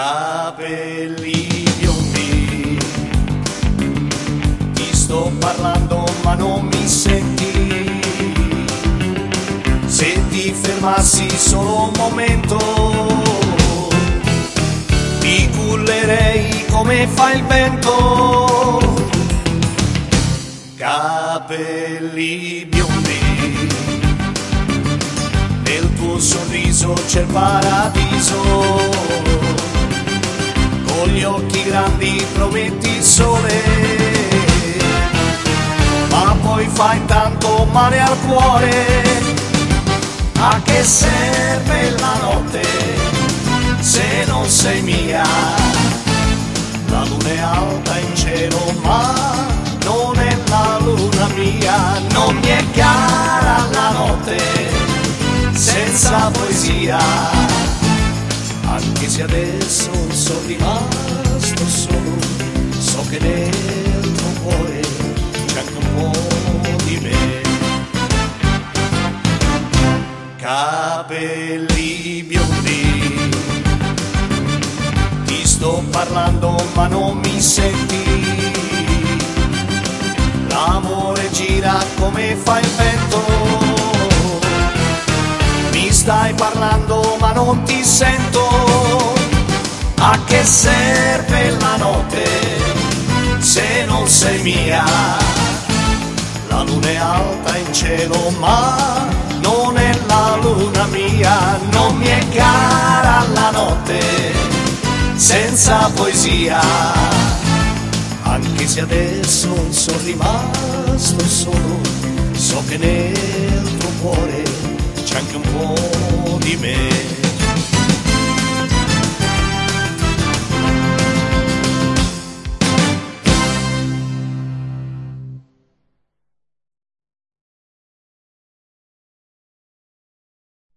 capelli biondi. Ti sto parlando ma non mi senti. Se ti fermassi solo un momento, ti cullerei come fa il vento. Capelli biondi nel tuo sorriso c'è il paradiso. Con gli occhi grandi prometti il sole, ma poi fai tanto male al cuore. A che serve la notte se non sei mia? La luna è alta in cielo, ma non è la luna mia, non mi è chiara la notte senza poesia, se adesso sono rimasto solo, so che nel tuo cuore c'è anche un po' di me. Capelli biondi, ti sto parlando ma non mi senti. L'amore gira come fa il vento mi stai parlando ma non ti sento. A che serve la notte se non sei mia? La luna è alta in cielo ma non è la luna mia, non mi è cara la notte senza poesia. Anche se adesso sono rimasto solo, so che nel tuo cuore c'è anche un po' di me.